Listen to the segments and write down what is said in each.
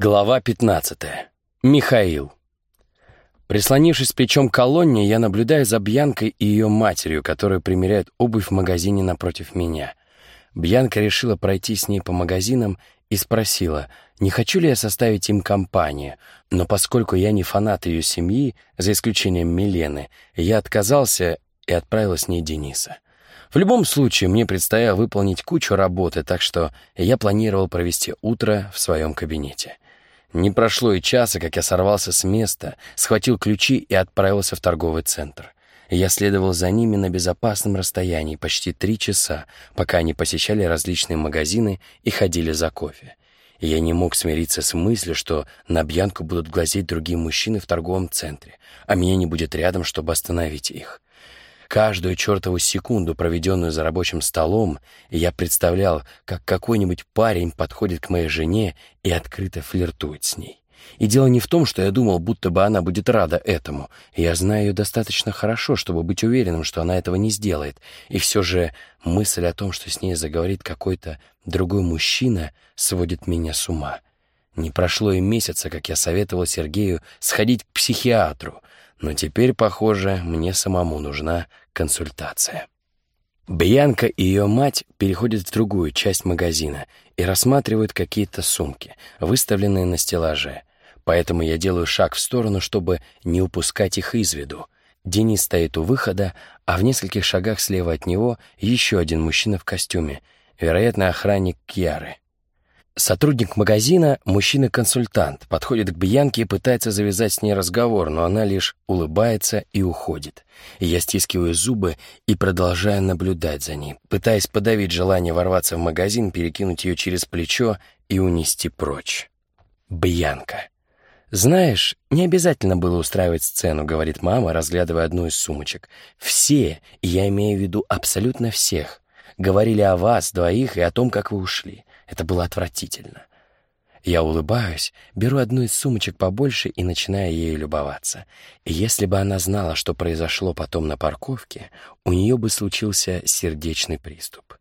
Глава 15. Михаил. Прислонившись плечом к колонне, я наблюдаю за Бьянкой и ее матерью, которые примеряют обувь в магазине напротив меня. Бьянка решила пройти с ней по магазинам и спросила, не хочу ли я составить им компанию, но поскольку я не фанат ее семьи, за исключением Милены, я отказался и отправил с ней Дениса. В любом случае, мне предстояло выполнить кучу работы, так что я планировал провести утро в своем кабинете. Не прошло и часа, как я сорвался с места, схватил ключи и отправился в торговый центр. Я следовал за ними на безопасном расстоянии почти три часа, пока они посещали различные магазины и ходили за кофе. Я не мог смириться с мыслью, что на Бьянку будут глазеть другие мужчины в торговом центре, а меня не будет рядом, чтобы остановить их. Каждую чертову секунду, проведенную за рабочим столом, я представлял, как какой-нибудь парень подходит к моей жене и открыто флиртует с ней. И дело не в том, что я думал, будто бы она будет рада этому. Я знаю ее достаточно хорошо, чтобы быть уверенным, что она этого не сделает. И все же мысль о том, что с ней заговорит какой-то другой мужчина, сводит меня с ума. Не прошло и месяца, как я советовал Сергею сходить к психиатру, но теперь, похоже, мне самому нужна консультация. Бьянка и ее мать переходят в другую часть магазина и рассматривают какие-то сумки, выставленные на стеллаже. Поэтому я делаю шаг в сторону, чтобы не упускать их из виду. Денис стоит у выхода, а в нескольких шагах слева от него еще один мужчина в костюме, вероятно, охранник Кьяры. Сотрудник магазина, мужчина-консультант, подходит к Бьянке и пытается завязать с ней разговор, но она лишь улыбается и уходит. Я стискиваю зубы и продолжаю наблюдать за ней, пытаясь подавить желание ворваться в магазин, перекинуть ее через плечо и унести прочь. Бьянка. «Знаешь, не обязательно было устраивать сцену», — говорит мама, разглядывая одну из сумочек. «Все, я имею в виду абсолютно всех, говорили о вас двоих и о том, как вы ушли. Это было отвратительно. Я улыбаюсь, беру одну из сумочек побольше и начинаю ею любоваться. И если бы она знала, что произошло потом на парковке, у нее бы случился сердечный приступ.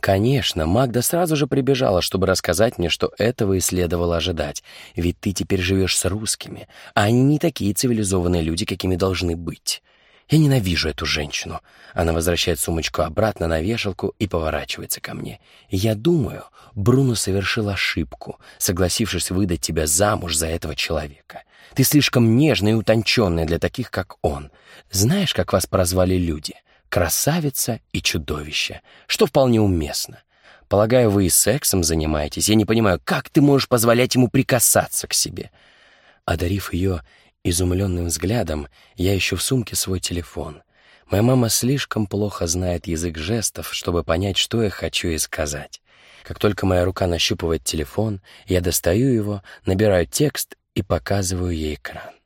Конечно, Магда сразу же прибежала, чтобы рассказать мне, что этого и следовало ожидать. Ведь ты теперь живешь с русскими, а они не такие цивилизованные люди, какими должны быть. Я ненавижу эту женщину. Она возвращает сумочку обратно на вешалку и поворачивается ко мне. Я думаю, Бруно совершил ошибку, согласившись выдать тебя замуж за этого человека. Ты слишком нежная и утонченная для таких, как он. Знаешь, как вас прозвали люди? Красавица и чудовище, что вполне уместно. Полагаю, вы и сексом занимаетесь. Я не понимаю, как ты можешь позволять ему прикасаться к себе?» Одарив ее Изумленным взглядом я ищу в сумке свой телефон. Моя мама слишком плохо знает язык жестов, чтобы понять, что я хочу ей сказать. Как только моя рука нащупывает телефон, я достаю его, набираю текст и показываю ей экран.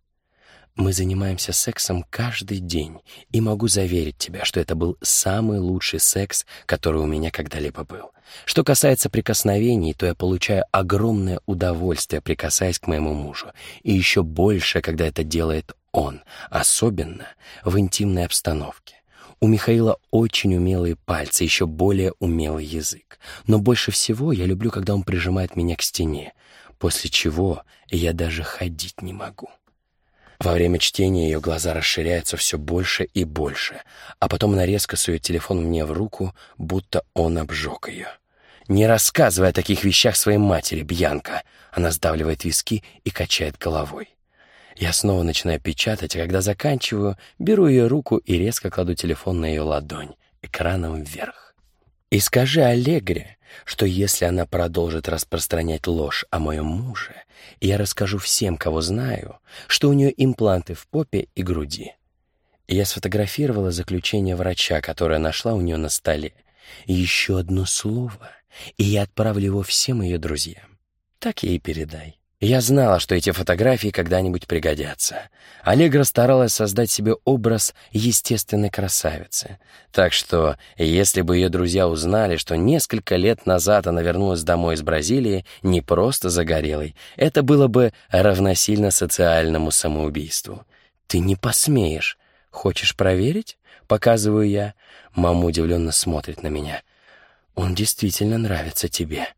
Мы занимаемся сексом каждый день, и могу заверить тебя, что это был самый лучший секс, который у меня когда-либо был. Что касается прикосновений, то я получаю огромное удовольствие, прикасаясь к моему мужу, и еще больше, когда это делает он, особенно в интимной обстановке. У Михаила очень умелые пальцы, еще более умелый язык. Но больше всего я люблю, когда он прижимает меня к стене, после чего я даже ходить не могу. Во время чтения ее глаза расширяются все больше и больше, а потом она резко сует телефон мне в руку, будто он обжег ее. «Не рассказывай о таких вещах своей матери, Бьянка!» Она сдавливает виски и качает головой. Я снова начинаю печатать, а когда заканчиваю, беру ее руку и резко кладу телефон на ее ладонь, экраном вверх. «И скажи Аллегре, что если она продолжит распространять ложь о моем муже, я расскажу всем, кого знаю, что у нее импланты в попе и груди. Я сфотографировала заключение врача, которое нашла у нее на столе. Еще одно слово, и я отправлю его всем ее друзьям. Так ей передай. Я знала, что эти фотографии когда-нибудь пригодятся. Аллегра старалась создать себе образ естественной красавицы. Так что, если бы ее друзья узнали, что несколько лет назад она вернулась домой из Бразилии не просто загорелой, это было бы равносильно социальному самоубийству. «Ты не посмеешь. Хочешь проверить?» — показываю я. Мама удивленно смотрит на меня. «Он действительно нравится тебе».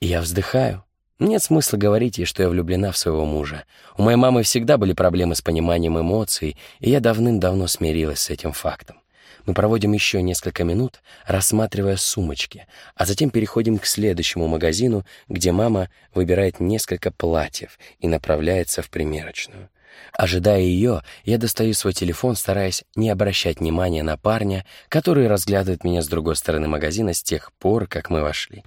Я вздыхаю. Нет смысла говорить ей, что я влюблена в своего мужа. У моей мамы всегда были проблемы с пониманием эмоций, и я давным-давно смирилась с этим фактом. Мы проводим еще несколько минут, рассматривая сумочки, а затем переходим к следующему магазину, где мама выбирает несколько платьев и направляется в примерочную. Ожидая ее, я достаю свой телефон, стараясь не обращать внимания на парня, который разглядывает меня с другой стороны магазина с тех пор, как мы вошли.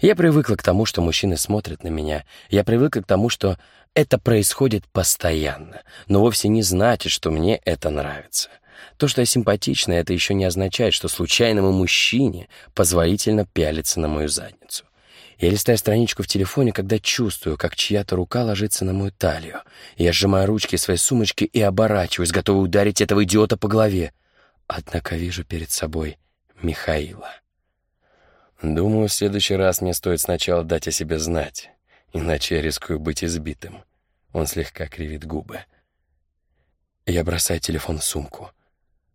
Я привыкла к тому, что мужчины смотрят на меня. Я привыкла к тому, что это происходит постоянно, но вовсе не значит, что мне это нравится. То, что я симпатична, это еще не означает, что случайному мужчине позволительно пялиться на мою задницу. Я листаю страничку в телефоне, когда чувствую, как чья-то рука ложится на мою талию. Я сжимаю ручки своей сумочки и оборачиваюсь, готовый ударить этого идиота по голове. Однако вижу перед собой Михаила. Думаю, в следующий раз мне стоит сначала дать о себе знать, иначе я рискую быть избитым. Он слегка кривит губы. Я бросаю телефон в сумку.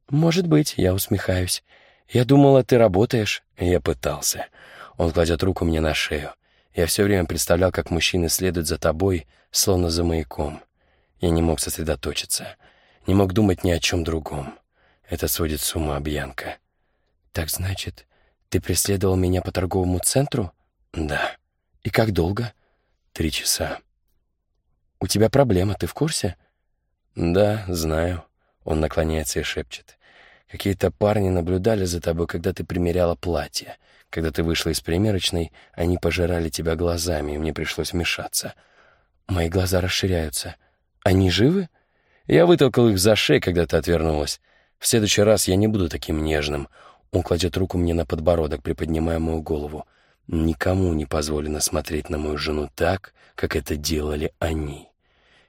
«Может быть», — я усмехаюсь. «Я думала, ты работаешь». Я пытался. Он кладет руку мне на шею. Я все время представлял, как мужчины следуют за тобой, словно за маяком. Я не мог сосредоточиться. Не мог думать ни о чем другом. Это сводит с ума Бьянка. «Так значит, ты преследовал меня по торговому центру?» «Да». «И как долго?» «Три часа». «У тебя проблема, ты в курсе?» «Да, знаю». Он наклоняется и шепчет. «Какие-то парни наблюдали за тобой, когда ты примеряла платье. Когда ты вышла из примерочной, они пожирали тебя глазами, и мне пришлось вмешаться. Мои глаза расширяются. Они живы? Я вытолкал их за шею, когда ты отвернулась. В следующий раз я не буду таким нежным. Он кладет руку мне на подбородок, приподнимая мою голову. Никому не позволено смотреть на мою жену так, как это делали они.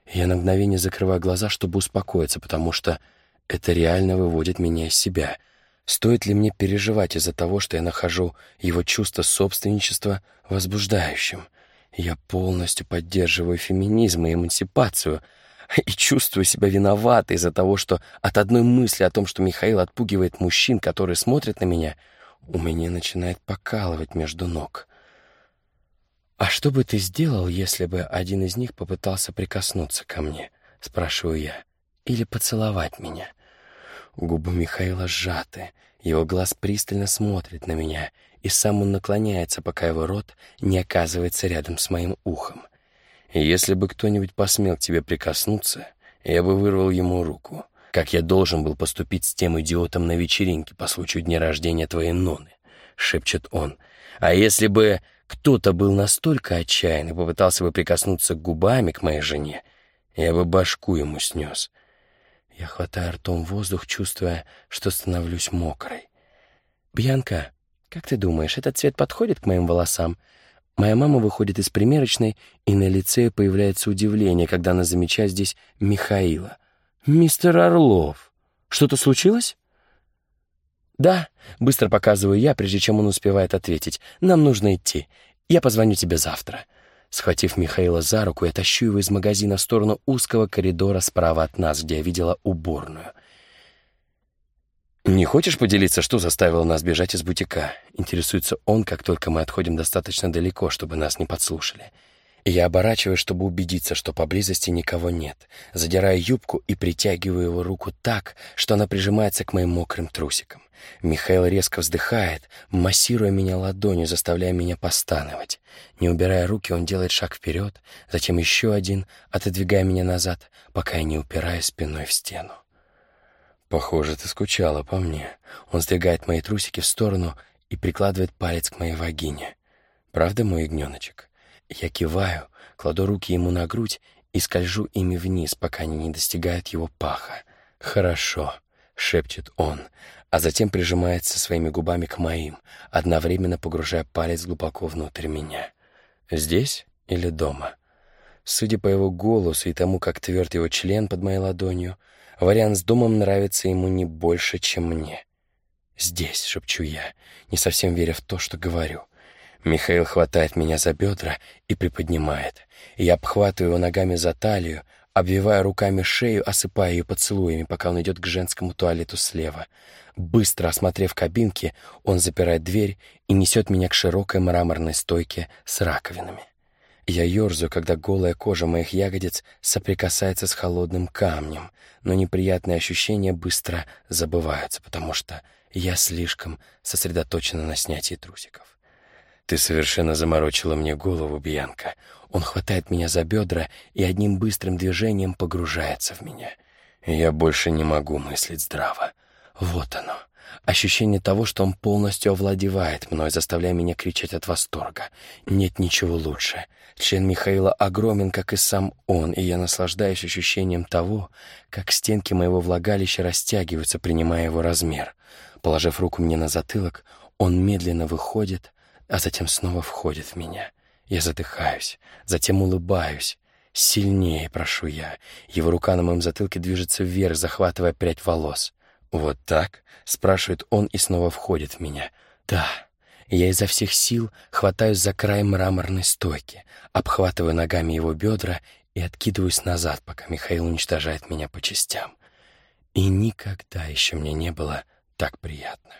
Я на мгновение закрываю глаза, чтобы успокоиться, потому что это реально выводит меня из себя. Стоит ли мне переживать из-за того, что я нахожу его чувство собственничества возбуждающим? Я полностью поддерживаю феминизм и эмансипацию и чувствую себя виноватой из-за того, что от одной мысли о том, что Михаил отпугивает мужчин, которые смотрят на меня, у меня начинает покалывать между ног. «А что бы ты сделал, если бы один из них попытался прикоснуться ко мне?» — спрашиваю я. «Или поцеловать меня?» Губы Михаила сжаты, его глаз пристально смотрит на меня, и сам он наклоняется, пока его рот не оказывается рядом с моим ухом. Если бы кто-нибудь посмел тебе прикоснуться, я бы вырвал ему руку, как я должен был поступить с тем идиотом на вечеринке по случаю дня рождения твоей Ноны, — шепчет он. А если бы кто-то был настолько отчаянный, попытался бы прикоснуться губами к моей жене, я бы башку ему снес. Я хватаю ртом воздух, чувствуя, что становлюсь мокрой. «Бьянка, как ты думаешь, этот цвет подходит к моим волосам?» Моя мама выходит из примерочной, и на лице появляется удивление, когда она замечает здесь Михаила. «Мистер Орлов, что-то случилось?» «Да», — быстро показываю я, прежде чем он успевает ответить. «Нам нужно идти. Я позвоню тебе завтра». Схватив Михаила за руку, я тащу его из магазина в сторону узкого коридора справа от нас, где я видела уборную. «Не хочешь поделиться, что заставило нас бежать из бутика?» Интересуется он, как только мы отходим достаточно далеко, чтобы нас не подслушали. Я оборачиваюсь, чтобы убедиться, что поблизости никого нет. Задираю юбку и притягиваю его руку так, что она прижимается к моим мокрым трусикам. Михаил резко вздыхает, массируя меня ладонью, заставляя меня постановать. Не убирая руки, он делает шаг вперед, затем еще один, отодвигая меня назад, пока я не упираю спиной в стену. «Похоже, ты скучала по мне». Он сдвигает мои трусики в сторону и прикладывает палец к моей вагине. «Правда, мой ягненочек?» Я киваю, кладу руки ему на грудь и скольжу ими вниз, пока они не достигают его паха. «Хорошо», — шепчет он, а затем прижимается своими губами к моим, одновременно погружая палец глубоко внутрь меня. «Здесь или дома?» Судя по его голосу и тому, как тверд его член под моей ладонью, вариант с домом нравится ему не больше, чем мне. «Здесь», — шепчу я, не совсем веря в то, что говорю — Михаил хватает меня за бедра и приподнимает. Я обхватываю его ногами за талию, обвивая руками шею, осыпая ее поцелуями, пока он идет к женскому туалету слева. Быстро осмотрев кабинки, он запирает дверь и несет меня к широкой мраморной стойке с раковинами. Я ерзаю, когда голая кожа моих ягодиц соприкасается с холодным камнем, но неприятные ощущения быстро забываются, потому что я слишком сосредоточена на снятии трусиков. «Ты совершенно заморочила мне голову, Бьянка». Он хватает меня за бедра и одним быстрым движением погружается в меня. Я больше не могу мыслить здраво. Вот оно. Ощущение того, что он полностью овладевает мной, заставляя меня кричать от восторга. Нет ничего лучше. Член Михаила огромен, как и сам он, и я наслаждаюсь ощущением того, как стенки моего влагалища растягиваются, принимая его размер. Положив руку мне на затылок, он медленно выходит, а затем снова входит в меня. Я задыхаюсь, затем улыбаюсь. Сильнее, прошу я. Его рука на моем затылке движется вверх, захватывая прядь волос. «Вот так?» — спрашивает он и снова входит в меня. «Да». Я изо всех сил хватаюсь за край мраморной стойки, обхватываю ногами его бедра и откидываюсь назад, пока Михаил уничтожает меня по частям. И никогда еще мне не было так приятно.